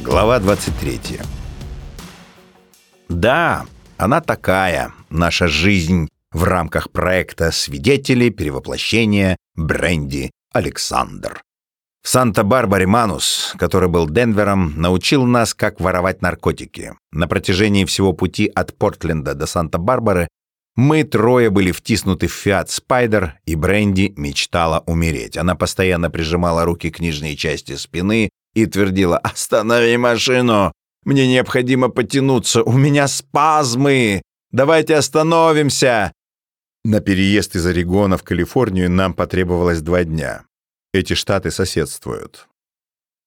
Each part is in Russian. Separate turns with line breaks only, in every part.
Глава 23. Да, она такая, наша жизнь в рамках проекта «Свидетели перевоплощения Бренди Александр». В Санта-Барбаре Манус, который был Денвером, научил нас, как воровать наркотики. На протяжении всего пути от Портленда до Санта-Барбары мы трое были втиснуты в Фиат Спайдер, и Бренди мечтала умереть. Она постоянно прижимала руки к нижней части спины и твердила «Останови машину! Мне необходимо потянуться! У меня спазмы! Давайте остановимся!» На переезд из Орегона в Калифорнию нам потребовалось два дня. Эти штаты соседствуют.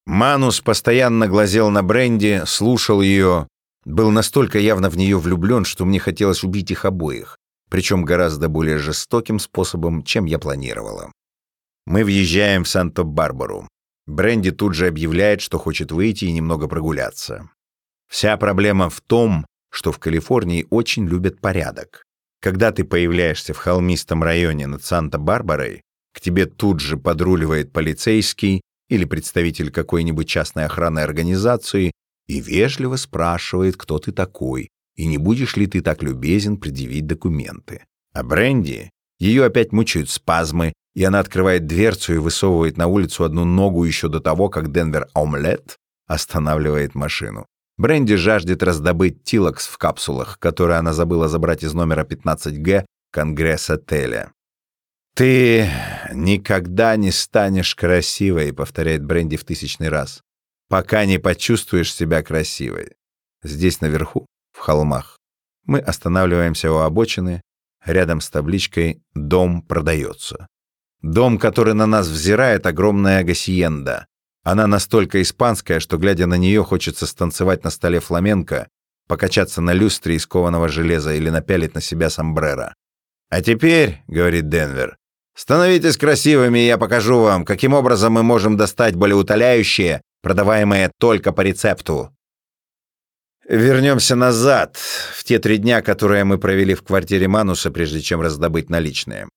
Манус постоянно глазел на Бренди, слушал ее, был настолько явно в нее влюблен, что мне хотелось убить их обоих причем гораздо более жестоким способом, чем я планировала. Мы въезжаем в Санта-Барбару. Бренди тут же объявляет, что хочет выйти и немного прогуляться. Вся проблема в том, что в Калифорнии очень любят порядок. Когда ты появляешься в холмистом районе над Санта-Барбарой, к тебе тут же подруливает полицейский или представитель какой-нибудь частной охранной организации и вежливо спрашивает, кто ты такой и не будешь ли ты так любезен предъявить документы. А Бренди, ее опять мучают спазмы, и она открывает дверцу и высовывает на улицу одну ногу еще до того, как Денвер Омлет останавливает машину. Бренди жаждет раздобыть тилокс в капсулах, которые она забыла забрать из номера 15Г Конгресс-отеля. «Ты никогда не станешь красивой», — повторяет Бренди в тысячный раз, «пока не почувствуешь себя красивой. Здесь наверху в холмах. Мы останавливаемся у обочины, рядом с табличкой «Дом продается». Дом, который на нас взирает, огромная гасиенда. Она настолько испанская, что, глядя на нее, хочется станцевать на столе фламенко, покачаться на люстре из кованого железа или напялить на себя сомбреро. «А теперь», — говорит Денвер, — «становитесь красивыми, и я покажу вам, каким образом мы можем достать болеутоляющие, продаваемые только по рецепту. Вернемся назад, в те три дня, которые мы провели в квартире Мануса, прежде чем раздобыть наличные.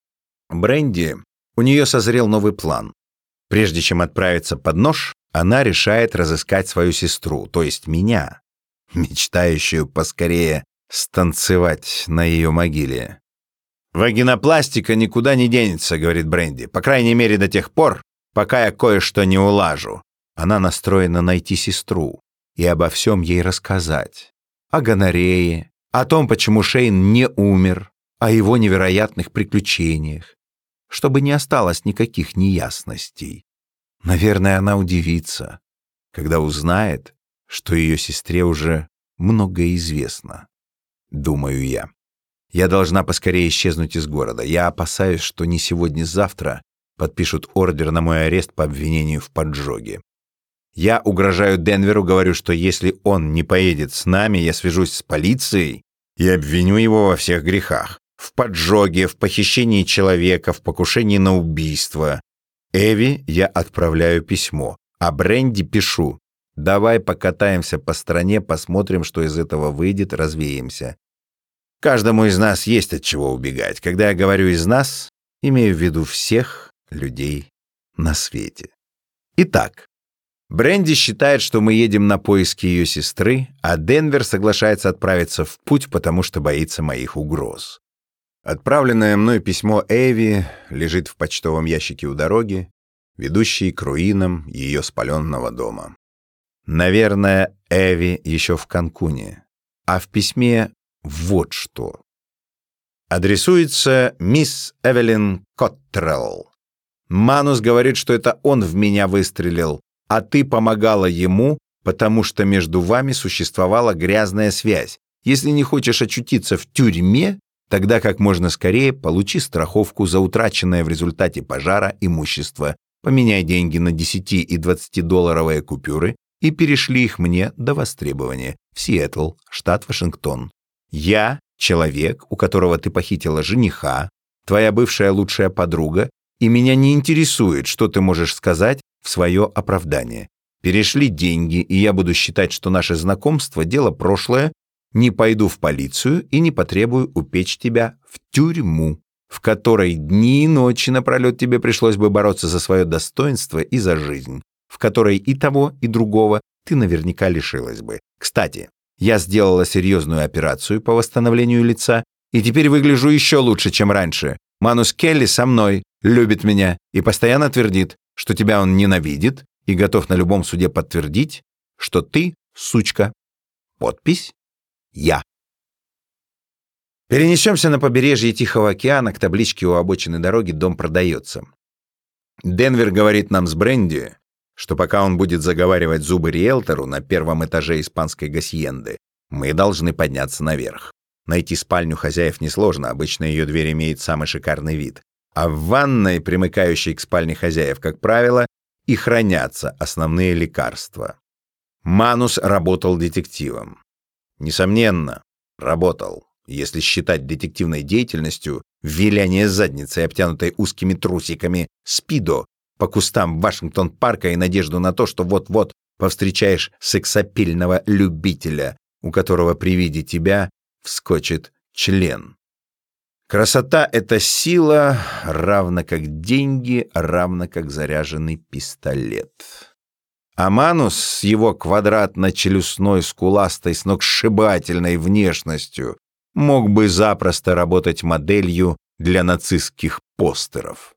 Бренди, у нее созрел новый план. Прежде чем отправиться под нож, она решает разыскать свою сестру, то есть меня, мечтающую поскорее станцевать на ее могиле. «Вагинопластика никуда не денется», — говорит Бренди, «по крайней мере до тех пор, пока я кое-что не улажу». Она настроена найти сестру, и обо всем ей рассказать. О гонорее, о том, почему Шейн не умер, о его невероятных приключениях, чтобы не осталось никаких неясностей. Наверное, она удивится, когда узнает, что ее сестре уже многое известно. Думаю я. Я должна поскорее исчезнуть из города. Я опасаюсь, что не сегодня-завтра подпишут ордер на мой арест по обвинению в поджоге. Я угрожаю Денверу, говорю, что если он не поедет с нами, я свяжусь с полицией и обвиню его во всех грехах. В поджоге, в похищении человека, в покушении на убийство. Эви я отправляю письмо, а Бренди пишу. Давай покатаемся по стране, посмотрим, что из этого выйдет, развеемся. Каждому из нас есть от чего убегать. Когда я говорю «из нас», имею в виду всех людей на свете. Итак, Бренди считает, что мы едем на поиски ее сестры, а Денвер соглашается отправиться в путь, потому что боится моих угроз. Отправленное мной письмо Эви лежит в почтовом ящике у дороги, ведущей к руинам ее спаленного дома. Наверное, Эви еще в Канкуне, а в письме вот что. Адресуется мисс Эвелин Коттрелл. Манус говорит, что это он в меня выстрелил, а ты помогала ему, потому что между вами существовала грязная связь. Если не хочешь очутиться в тюрьме, тогда как можно скорее получи страховку за утраченное в результате пожара имущество, поменяй деньги на 10 и 20-долларовые купюры и перешли их мне до востребования в Сиэтл, штат Вашингтон. Я — человек, у которого ты похитила жениха, твоя бывшая лучшая подруга, и меня не интересует, что ты можешь сказать в свое оправдание. Перешли деньги, и я буду считать, что наше знакомство – дело прошлое, не пойду в полицию и не потребую упечь тебя в тюрьму, в которой дни и ночи напролет тебе пришлось бы бороться за свое достоинство и за жизнь, в которой и того, и другого ты наверняка лишилась бы. Кстати, я сделала серьезную операцию по восстановлению лица и теперь выгляжу еще лучше, чем раньше. Манус Келли со мной, любит меня и постоянно твердит, что тебя он ненавидит и готов на любом суде подтвердить, что ты сучка. Подпись «Я». Перенесемся на побережье Тихого океана к табличке у обочины дороги «Дом продается». Денвер говорит нам с Бренди, что пока он будет заговаривать зубы риэлтору на первом этаже испанской гасьенды, мы должны подняться наверх. Найти спальню хозяев несложно, обычно ее дверь имеет самый шикарный вид. А в ванной, примыкающей к спальне хозяев, как правило, и хранятся основные лекарства. Манус работал детективом. Несомненно, работал, если считать детективной деятельностью виляние задницей, обтянутой узкими трусиками, спидо по кустам Вашингтон-парка и надежду на то, что вот-вот повстречаешь сексапильного любителя, у которого при виде тебя вскочит член. Красота — это сила, равно как деньги, равно как заряженный пистолет. Аманус с его квадратно-челюстной, скуластой, сногсшибательной внешностью мог бы запросто работать моделью для нацистских постеров.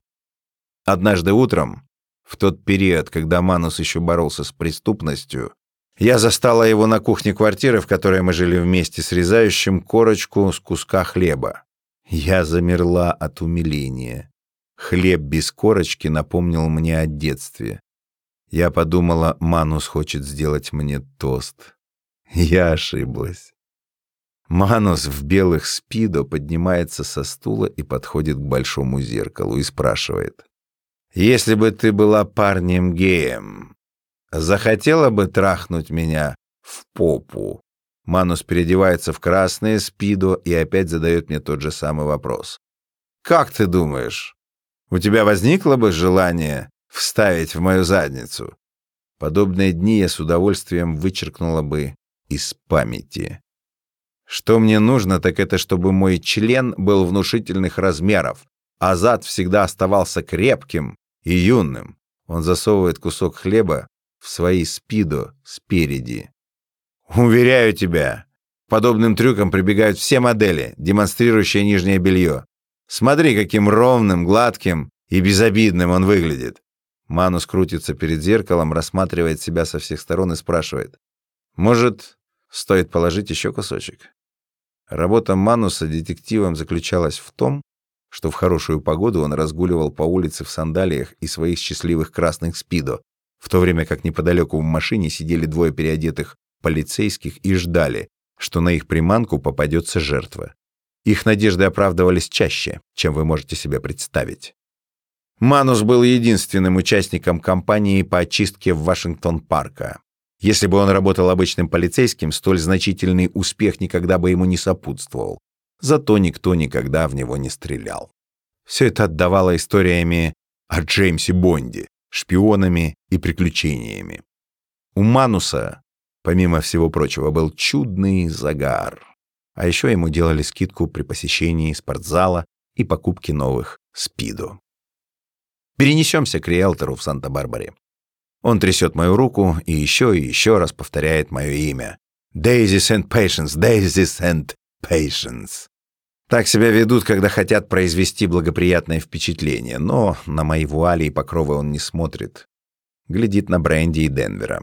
Однажды утром, в тот период, когда Манус еще боролся с преступностью, я застала его на кухне квартиры, в которой мы жили вместе, срезающим корочку с куска хлеба. Я замерла от умиления. Хлеб без корочки напомнил мне о детстве. Я подумала, Манус хочет сделать мне тост. Я ошиблась. Манус в белых спидо поднимается со стула и подходит к большому зеркалу и спрашивает. «Если бы ты была парнем-геем, Захотела бы трахнуть меня в попу. Манус переодевается в красное спидо и опять задает мне тот же самый вопрос. Как ты думаешь, у тебя возникло бы желание вставить в мою задницу? Подобные дни я с удовольствием вычеркнула бы из памяти. Что мне нужно, так это чтобы мой член был внушительных размеров, а зад всегда оставался крепким и юным. Он засовывает кусок хлеба в свои спидо спереди. Уверяю тебя, подобным трюкам прибегают все модели, демонстрирующие нижнее белье. Смотри, каким ровным, гладким и безобидным он выглядит. Манус крутится перед зеркалом, рассматривает себя со всех сторон и спрашивает. Может, стоит положить еще кусочек? Работа Мануса детективом заключалась в том, что в хорошую погоду он разгуливал по улице в сандалиях и своих счастливых красных спидо, в то время как неподалеку в машине сидели двое переодетых полицейских и ждали, что на их приманку попадется жертва. Их надежды оправдывались чаще, чем вы можете себе представить. Манус был единственным участником кампании по очистке в Вашингтон-парка. Если бы он работал обычным полицейским, столь значительный успех никогда бы ему не сопутствовал. Зато никто никогда в него не стрелял. Все это отдавало историями о Джеймсе Бонде, шпионами и приключениями. У Мануса, помимо всего прочего, был чудный загар. А еще ему делали скидку при посещении спортзала и покупке новых спиду. Перенесемся к риэлтору в Санта-Барбаре. Он трясет мою руку и еще и еще раз повторяет мое имя. Daisy St. Patience, Daisy St. Patience. Так себя ведут, когда хотят произвести благоприятное впечатление, но на мои вуали и покровы он не смотрит. Глядит на Бренди и Денвера.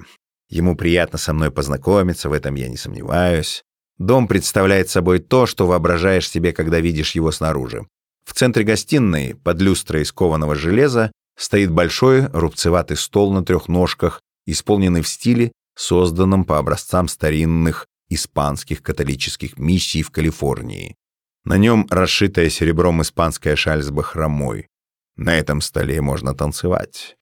Ему приятно со мной познакомиться, в этом я не сомневаюсь. Дом представляет собой то, что воображаешь себе, когда видишь его снаружи. В центре гостиной, под люстрой из кованого железа, стоит большой рубцеватый стол на трех ножках, исполненный в стиле, созданном по образцам старинных испанских католических миссий в Калифорнии. На нем расшитая серебром испанская шаль с бахромой. На этом столе можно танцевать.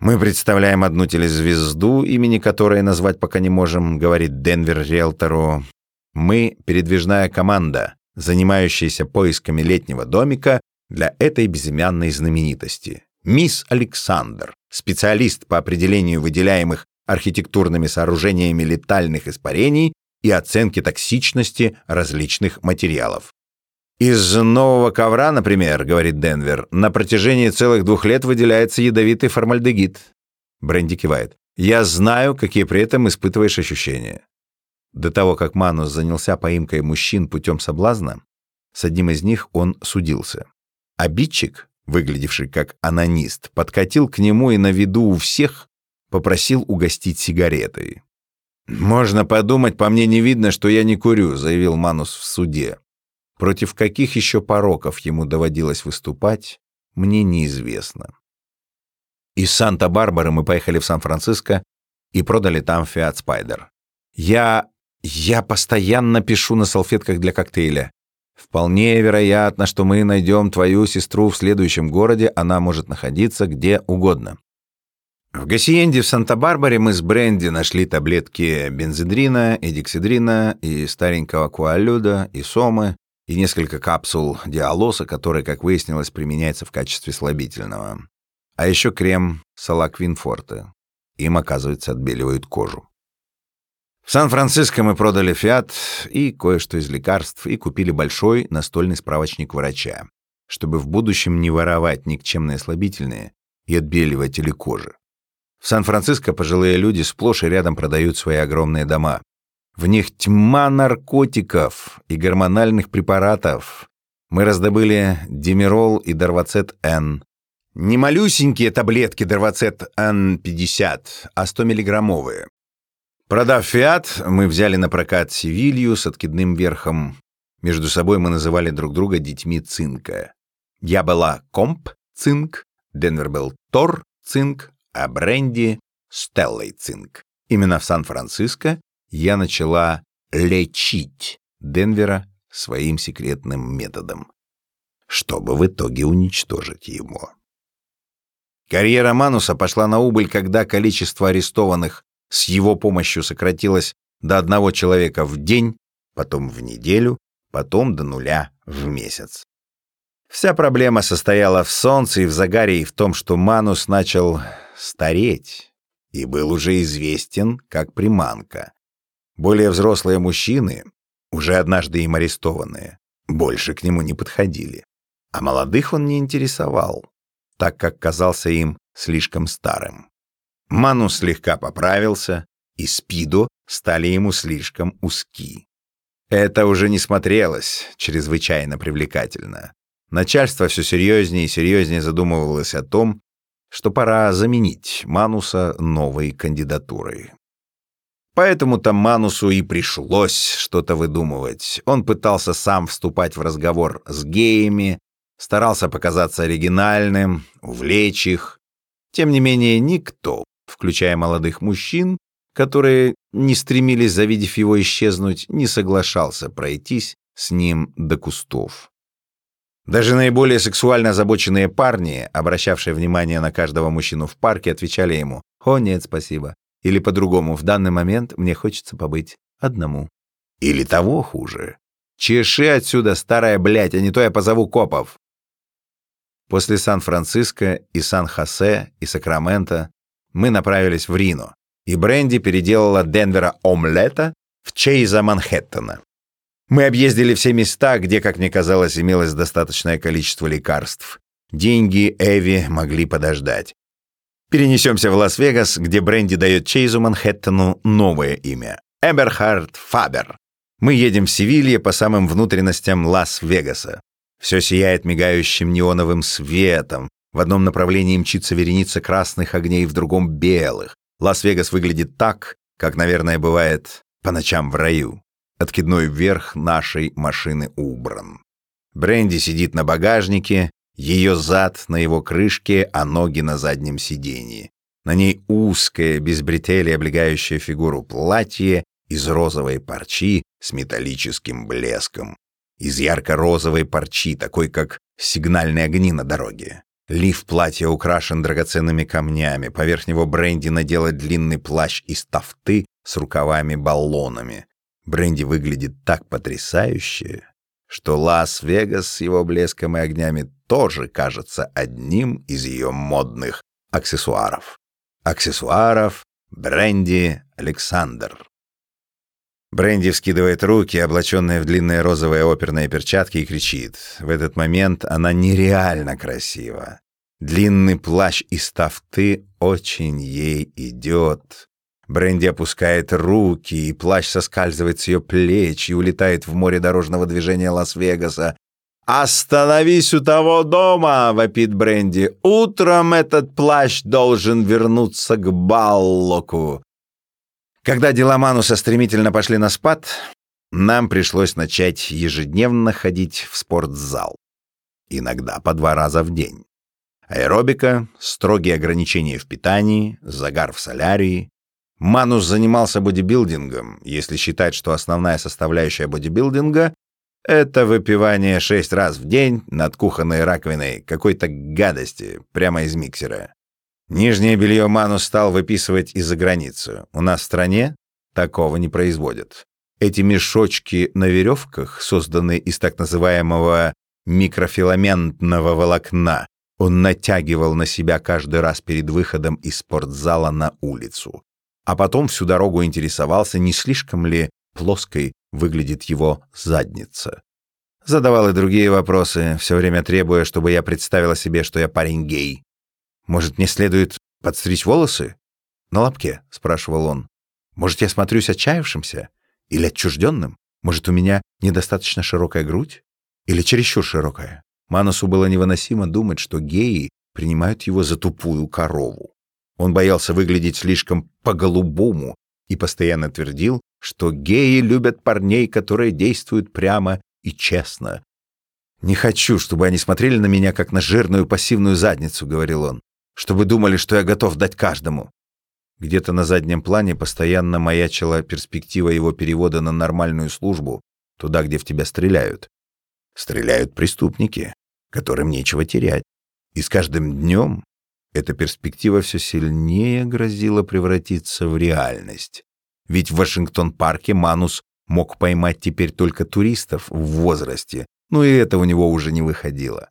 Мы представляем одну телезвезду, имени которой назвать пока не можем, говорит Денвер риэлтору. Мы — передвижная команда, занимающаяся поисками летнего домика для этой безымянной знаменитости. Мисс Александр, специалист по определению выделяемых архитектурными сооружениями летальных испарений и оценке токсичности различных материалов. Из нового ковра, например, говорит Денвер, на протяжении целых двух лет выделяется ядовитый формальдегид. Бренди кивает. Я знаю, какие при этом испытываешь ощущения. До того, как Манус занялся поимкой мужчин путем соблазна, с одним из них он судился. Обидчик, выглядевший как анонист, подкатил к нему и на виду у всех попросил угостить сигаретой. «Можно подумать, по мне не видно, что я не курю», — заявил Манус в суде. Против каких еще пороков ему доводилось выступать, мне неизвестно. Из Санта-Барбары мы поехали в Сан-Франциско и продали там Fiat Spider. Я... я постоянно пишу на салфетках для коктейля. Вполне вероятно, что мы найдем твою сестру в следующем городе, она может находиться где угодно. В Гассиенде в Санта-Барбаре мы с Бренди нашли таблетки бензидрина, эдиксидрина и старенького куалюда, и сомы, и несколько капсул диалоса, который, как выяснилось, применяется в качестве слабительного. А еще крем салаквинфорте. Им, оказывается, отбеливают кожу. В Сан-Франциско мы продали «Фиат» и кое-что из лекарств, и купили большой настольный справочник врача, чтобы в будущем не воровать никчемные слабительные и отбеливатели кожи. В Сан-Франциско пожилые люди сплошь и рядом продают свои огромные дома. В них тьма наркотиков и гормональных препаратов. Мы раздобыли Демирол и Дарвацет-Н. Не малюсенькие таблетки Дарвацет-Н-50, а 100-миллиграммовые. Продав «Фиат», мы взяли на прокат «Севилью» с откидным верхом. Между собой мы называли друг друга детьми цинка. Я была «Комп» — цинк, Денвер был «Тор» — цинк, а бренди Стеллой Цинк. Именно в Сан-Франциско я начала лечить Денвера своим секретным методом, чтобы в итоге уничтожить его. Карьера Мануса пошла на убыль, когда количество арестованных с его помощью сократилось до одного человека в день, потом в неделю, потом до нуля в месяц. Вся проблема состояла в солнце и в загаре и в том, что Манус начал стареть и был уже известен как приманка. Более взрослые мужчины, уже однажды им арестованные, больше к нему не подходили. А молодых он не интересовал, так как казался им слишком старым. Ману слегка поправился, и спидо стали ему слишком узки. Это уже не смотрелось чрезвычайно привлекательно. Начальство все серьезнее и серьезнее задумывалось о том, что пора заменить Мануса новой кандидатурой. Поэтому-то Манусу и пришлось что-то выдумывать. Он пытался сам вступать в разговор с геями, старался показаться оригинальным, увлечь их. Тем не менее, никто, включая молодых мужчин, которые не стремились, завидев его, исчезнуть, не соглашался пройтись с ним до кустов. Даже наиболее сексуально озабоченные парни, обращавшие внимание на каждого мужчину в парке, отвечали ему «О, нет, спасибо». Или по-другому «В данный момент мне хочется побыть одному». Или того хуже. «Чеши отсюда, старая блядь, а не то я позову копов». После Сан-Франциско и Сан-Хосе и Сакраменто мы направились в Рино, и Бренди переделала Денвера омлета в Чейза Манхэттена. Мы объездили все места, где, как мне казалось, имелось достаточное количество лекарств. Деньги Эви могли подождать. Перенесемся в Лас-Вегас, где Бренди дает Чейзу Манхэттену новое имя — Эберхард Фабер. Мы едем в Севилье по самым внутренностям Лас-Вегаса. Все сияет мигающим неоновым светом. В одном направлении мчится вереница красных огней, в другом — белых. Лас-Вегас выглядит так, как, наверное, бывает по ночам в раю. Откидной верх нашей машины убран. Бренди сидит на багажнике, ее зад на его крышке, а ноги на заднем сиденье. На ней узкое, без бретели облегающее фигуру платье из розовой парчи с металлическим блеском. Из ярко-розовой парчи, такой как сигнальные огни на дороге. Лиф платья украшен драгоценными камнями, поверх него Бренди надела длинный плащ из тафты с рукавами-баллонами. Бренди выглядит так потрясающе, что Лас-Вегас с его блеском и огнями тоже кажется одним из ее модных аксессуаров. Аксессуаров Бренди Александр. Бренди вскидывает руки, облаченные в длинные розовые оперные перчатки, и кричит. В этот момент она нереально красива. Длинный плащ из тафты очень ей идет. Бренди опускает руки, и плащ соскальзывает с ее плеч и улетает в море дорожного движения Лас-Вегаса. «Остановись у того дома!» — вопит Бренди. «Утром этот плащ должен вернуться к Баллоку!» Когда дела Мануса стремительно пошли на спад, нам пришлось начать ежедневно ходить в спортзал. Иногда по два раза в день. Аэробика, строгие ограничения в питании, загар в солярии. Манус занимался бодибилдингом, если считать, что основная составляющая бодибилдинга — это выпивание шесть раз в день над кухонной раковиной какой-то гадости прямо из миксера. Нижнее белье Манус стал выписывать из-за границы. У нас в стране такого не производят. Эти мешочки на веревках, созданные из так называемого микрофиламентного волокна, он натягивал на себя каждый раз перед выходом из спортзала на улицу. А потом всю дорогу интересовался, не слишком ли плоской выглядит его задница. Задавал и другие вопросы, все время требуя, чтобы я представила себе, что я парень гей. «Может, мне следует подстричь волосы?» «На лобке», — спрашивал он. «Может, я смотрюсь отчаявшимся? Или отчужденным? Может, у меня недостаточно широкая грудь? Или чересчур широкая?» Манусу было невыносимо думать, что геи принимают его за тупую корову. Он боялся выглядеть слишком по-голубому и постоянно твердил, что геи любят парней, которые действуют прямо и честно. «Не хочу, чтобы они смотрели на меня, как на жирную пассивную задницу», — говорил он, «чтобы думали, что я готов дать каждому». Где-то на заднем плане постоянно маячила перспектива его перевода на нормальную службу, туда, где в тебя стреляют. Стреляют преступники, которым нечего терять. И с каждым днем эта перспектива все сильнее грозила превратиться в реальность. Ведь в Вашингтон-парке Манус мог поймать теперь только туристов в возрасте, но и это у него уже не выходило.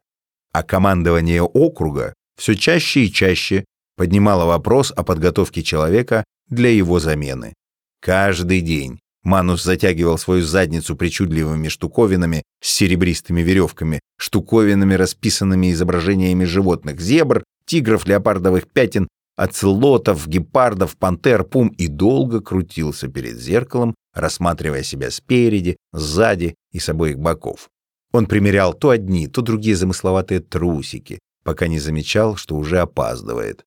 А командование округа все чаще и чаще поднимало вопрос о подготовке человека для его замены. Каждый день Манус затягивал свою задницу причудливыми штуковинами с серебристыми веревками, штуковинами, расписанными изображениями животных, зебр, тигров, леопардовых пятен, оцелотов, гепардов, пантер, пум и долго крутился перед зеркалом, рассматривая себя спереди, сзади и с обоих боков. Он примерял то одни, то другие замысловатые трусики, пока не замечал, что уже опаздывает.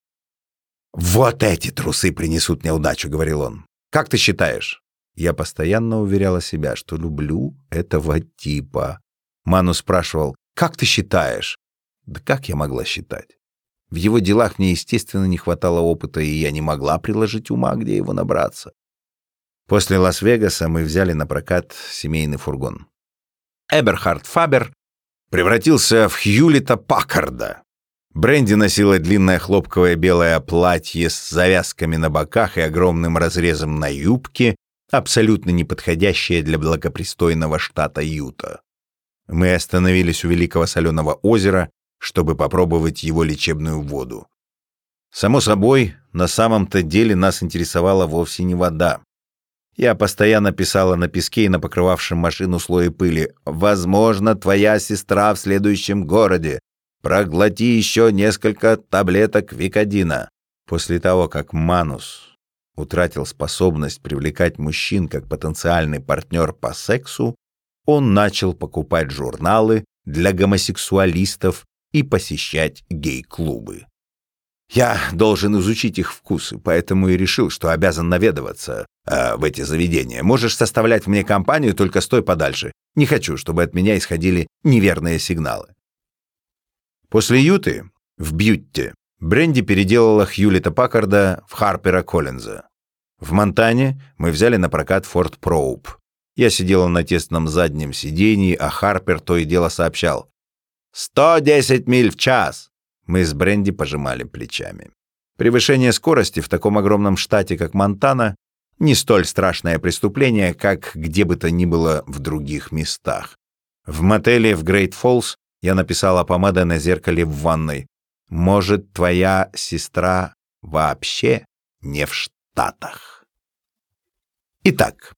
«Вот эти трусы принесут мне удачу», — говорил он. «Как ты считаешь?» Я постоянно уверяла себя, что люблю этого типа. Ману спрашивал, «Как ты считаешь?» Да как я могла считать? В его делах мне, естественно, не хватало опыта, и я не могла приложить ума, где его набраться. После Лас-Вегаса мы взяли на прокат семейный фургон. Эберхард Фабер превратился в Хьюлита Паккарда. Бренди носила длинное хлопковое белое платье с завязками на боках и огромным разрезом на юбке, абсолютно неподходящее для благопристойного штата Юта. Мы остановились у Великого Соленого озера, чтобы попробовать его лечебную воду. Само собой, на самом-то деле нас интересовала вовсе не вода. Я постоянно писала на песке и на покрывавшем машину слое пыли «Возможно, твоя сестра в следующем городе. Проглоти еще несколько таблеток Викодина». После того, как Манус утратил способность привлекать мужчин как потенциальный партнер по сексу, он начал покупать журналы для гомосексуалистов и посещать гей-клубы. Я должен изучить их вкусы, поэтому и решил, что обязан наведываться э, в эти заведения. Можешь составлять мне компанию, только стой подальше. Не хочу, чтобы от меня исходили неверные сигналы. После Юты в Бьютте Бренди переделала Хьюлита Паккарда в Харпера Коллинза. В Монтане мы взяли на прокат Форд Проуп. Я сидела на тесном заднем сидении, а Харпер то и дело сообщал. «Сто десять миль в час!» Мы с Бренди пожимали плечами. Превышение скорости в таком огромном штате, как Монтана, не столь страшное преступление, как где бы то ни было в других местах. В мотеле в Грейт Фоллс я написала помадой на зеркале в ванной. Может, твоя сестра вообще не в Штатах? Итак,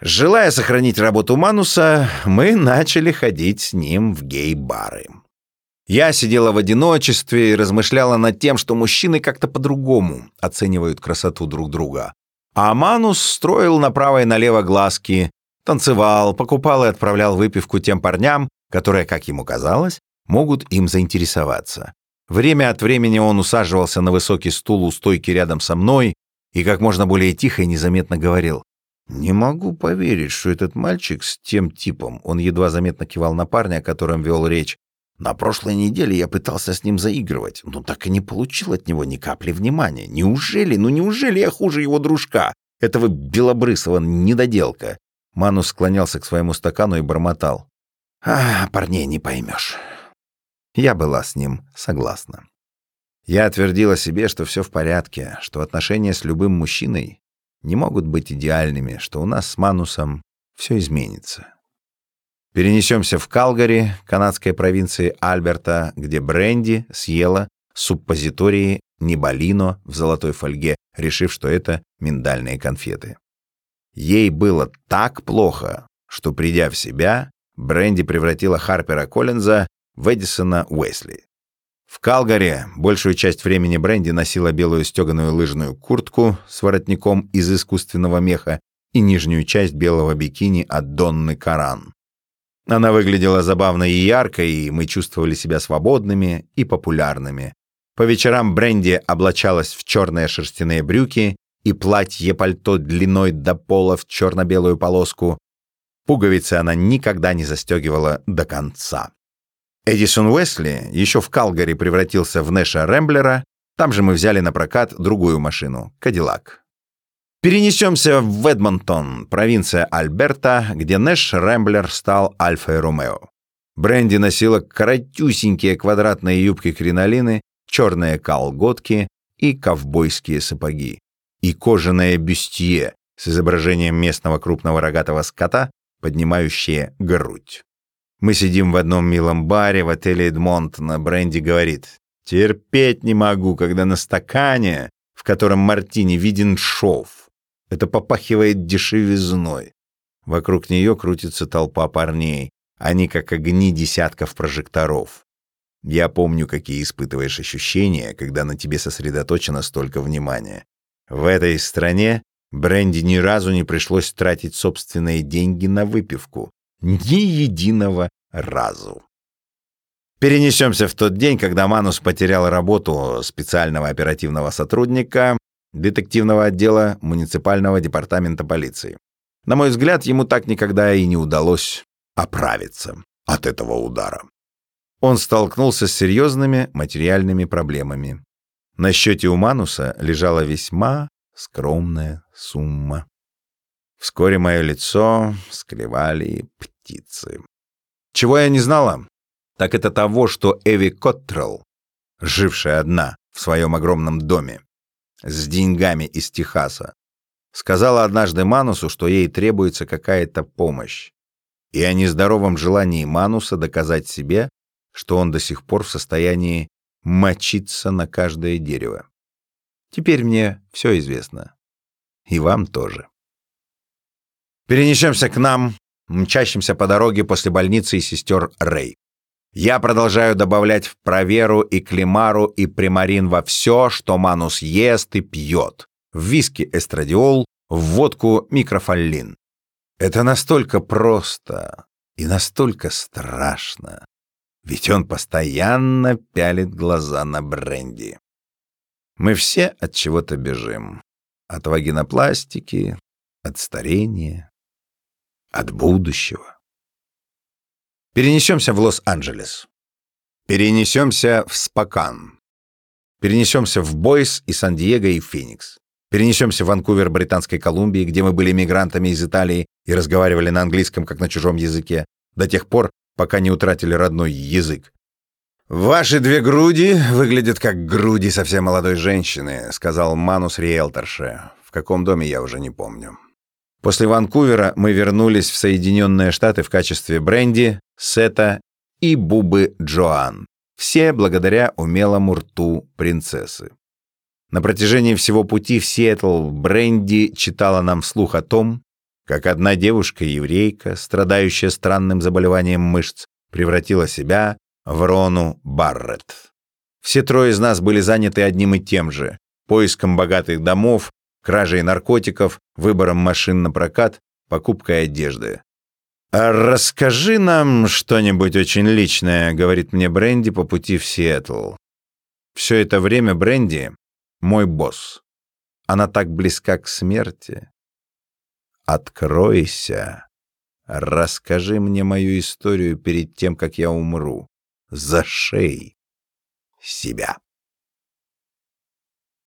желая сохранить работу Мануса, мы начали ходить с ним в гей-бары. Я сидела в одиночестве и размышляла над тем, что мужчины как-то по-другому оценивают красоту друг друга. А Манус строил направо и налево глазки, танцевал, покупал и отправлял выпивку тем парням, которые, как ему казалось, могут им заинтересоваться. Время от времени он усаживался на высокий стул у стойки рядом со мной и как можно более тихо и незаметно говорил. «Не могу поверить, что этот мальчик с тем типом...» Он едва заметно кивал на парня, о котором вел речь. «На прошлой неделе я пытался с ним заигрывать, но так и не получил от него ни капли внимания. Неужели, ну неужели я хуже его дружка, этого белобрысого недоделка?» Манус склонялся к своему стакану и бормотал. «А, парней не поймешь». Я была с ним согласна. Я отвердила себе, что все в порядке, что отношения с любым мужчиной не могут быть идеальными, что у нас с Манусом все изменится. Перенесемся в Калгари, канадской провинции Альберта, где Бренди съела суппозитории Нибалино в золотой фольге, решив, что это миндальные конфеты. Ей было так плохо, что, придя в себя, Бренди превратила Харпера Коллинза в Эдисона Уэсли. В Калгари большую часть времени Бренди носила белую стеганую лыжную куртку с воротником из искусственного меха и нижнюю часть белого бикини от Донны Каран. Она выглядела забавно и ярко, и мы чувствовали себя свободными и популярными. По вечерам Бренди облачалась в черные шерстяные брюки и платье-пальто длиной до пола в черно-белую полоску. Пуговицы она никогда не застегивала до конца. Эдисон Уэсли еще в Калгари превратился в Нэша Рэмблера, там же мы взяли на прокат другую машину — Кадиллак. Перенесемся в Эдмонтон, провинция Альберта, где Нэш Рэмблер стал Альфой Ромео. Бренди носила коротюсенькие квадратные юбки-кринолины, черные колготки и ковбойские сапоги. И кожаное бюстье с изображением местного крупного рогатого скота, поднимающее грудь. Мы сидим в одном милом баре в отеле Эдмонтона. Бренди говорит, терпеть не могу, когда на стакане, в котором мартини, виден шов. Это попахивает дешевизной. Вокруг нее крутится толпа парней. Они как огни десятков прожекторов. Я помню, какие испытываешь ощущения, когда на тебе сосредоточено столько внимания. В этой стране Бренди ни разу не пришлось тратить собственные деньги на выпивку ни единого разу. Перенесемся в тот день, когда Манус потерял работу специального оперативного сотрудника детективного отдела муниципального департамента полиции. На мой взгляд, ему так никогда и не удалось оправиться от этого удара. Он столкнулся с серьезными материальными проблемами. На счете у Мануса лежала весьма скромная сумма. Вскоре мое лицо склевали птицы. Чего я не знала, так это того, что Эви Коттрелл, жившая одна в своем огромном доме, с деньгами из Техаса, сказала однажды Манусу, что ей требуется какая-то помощь, и о нездоровом желании Мануса доказать себе, что он до сих пор в состоянии мочиться на каждое дерево. Теперь мне все известно. И вам тоже. Перенесемся к нам, мчащимся по дороге после больницы и сестер Рэй. Я продолжаю добавлять в проверу и климару и примарин во все, что Манус ест и пьет. В виски эстрадиол, в водку микрофоллин. Это настолько просто и настолько страшно. Ведь он постоянно пялит глаза на бренди. Мы все от чего-то бежим. От вагинопластики, от старения, от будущего. Перенесемся в Лос-Анджелес. Перенесемся в Спокан. Перенесемся в Бойс и Сан-Диего и Феникс. Перенесемся в Ванкувер Британской Колумбии, где мы были мигрантами из Италии и разговаривали на английском как на чужом языке, до тех пор, пока не утратили родной язык. «Ваши две груди выглядят как груди совсем молодой женщины», — сказал Манус риэлторше. «В каком доме, я уже не помню». После Ванкувера мы вернулись в Соединенные Штаты в качестве бренди, сета и бубы Джоан. Все благодаря умелому рту принцессы. На протяжении всего пути в Сиэтл Бренди читала нам вслух о том, как одна девушка-еврейка, страдающая странным заболеванием мышц, превратила себя Врону Барретт. Все трое из нас были заняты одним и тем же — поиском богатых домов, кражей наркотиков, выбором машин на прокат, покупкой одежды. «А расскажи нам что-нибудь очень личное», — говорит мне Бренди по пути в Сиэтл. Все это время Бренди — мой босс. Она так близка к смерти. Откройся. Расскажи мне мою историю перед тем, как я умру. Зашей себя.